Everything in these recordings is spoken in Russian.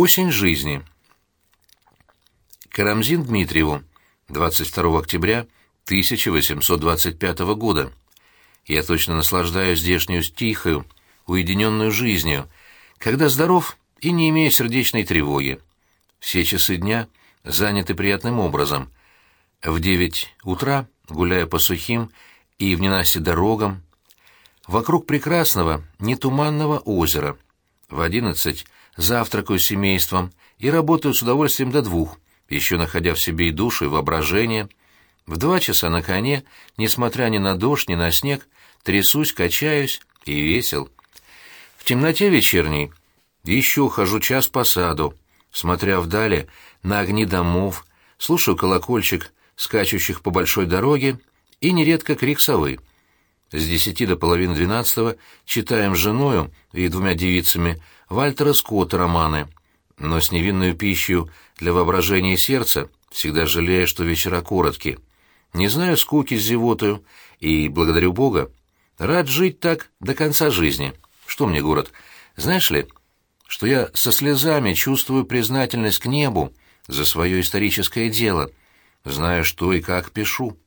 Осень жизни. Карамзин Дмитриеву, 22 октября 1825 года. Я точно наслаждаюсь здешнюю тихою, уединенную жизнью, когда здоров и не имею сердечной тревоги. Все часы дня заняты приятным образом. В девять утра, гуляя по сухим и в ненастье дорогам, вокруг прекрасного, нетуманного озера. В одиннадцать завтракаю с семейством и работаю с удовольствием до двух, еще находя в себе и душу, и воображение. В два часа на коне, несмотря ни на дождь, ни на снег, трясусь, качаюсь и весел. В темноте вечерней еще хожу час по саду, смотря вдали на огни домов, слушаю колокольчик скачущих по большой дороге и нередко крик совы. С десяти до половины двенадцатого читаем с женою и двумя девицами Вальтера Скотта романы, но с невинной пищей для воображения и сердца, всегда жалея, что вечера короткие. Не знаю скуки с зевотою, и, благодарю Бога, рад жить так до конца жизни. Что мне город? Знаешь ли, что я со слезами чувствую признательность к небу за свое историческое дело, зная, что и как пишу.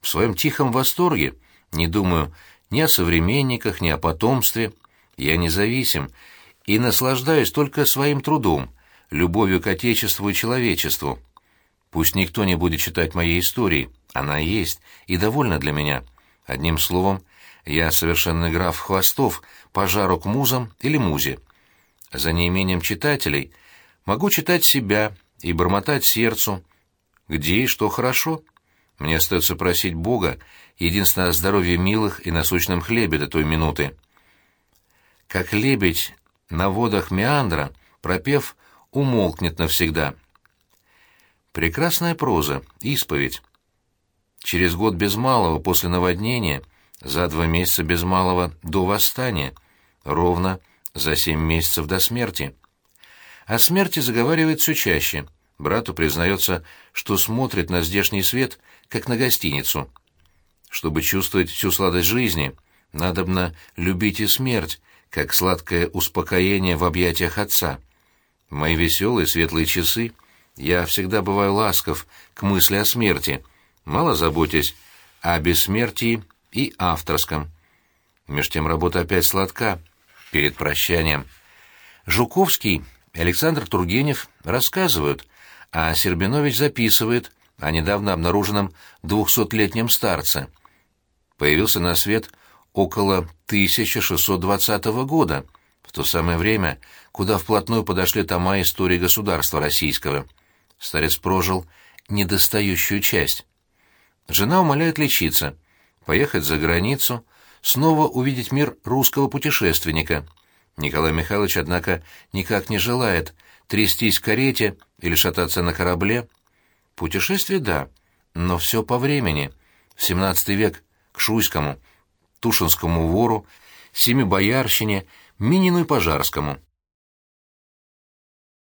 В своем тихом восторге не думаю ни о современниках, ни о потомстве. Я независим и наслаждаюсь только своим трудом, любовью к Отечеству и человечеству. Пусть никто не будет читать моей истории, она есть и довольна для меня. Одним словом, я совершенно граф Хвостов, пожару к музам или музе. За неимением читателей могу читать себя и бормотать сердцу, где и что хорошо. Мне остается просить Бога единственное о здоровье милых и насущном хлебе до той минуты. Как лебедь на водах Меандра, пропев, умолкнет навсегда. Прекрасная проза, исповедь. Через год без малого после наводнения, за два месяца без малого до восстания, ровно за семь месяцев до смерти. О смерти заговаривает все чаще. Брату признается, что смотрит на здешний свет, как на гостиницу. Чтобы чувствовать всю сладость жизни, надобно любить и смерть, как сладкое успокоение в объятиях отца. Мои веселые светлые часы я всегда бываю ласков к мысли о смерти, мало заботясь о бессмертии и авторском. Меж тем работа опять сладка перед прощанием. Жуковский Александр Тургенев рассказывают, а Сербинович записывает о недавно обнаруженном двухсотлетнем старце. Появился на свет около 1620 года, в то самое время, куда вплотную подошли тома истории государства российского. Старец прожил недостающую часть. Жена умоляет лечиться, поехать за границу, снова увидеть мир русского путешественника. Николай Михайлович, однако, никак не желает трястись в карете или шататься на корабле. Путешествие — да, но все по времени. В XVII век, к Шуйскому — Тушинскому вору, Семибоярщине, Минину и Пожарскому.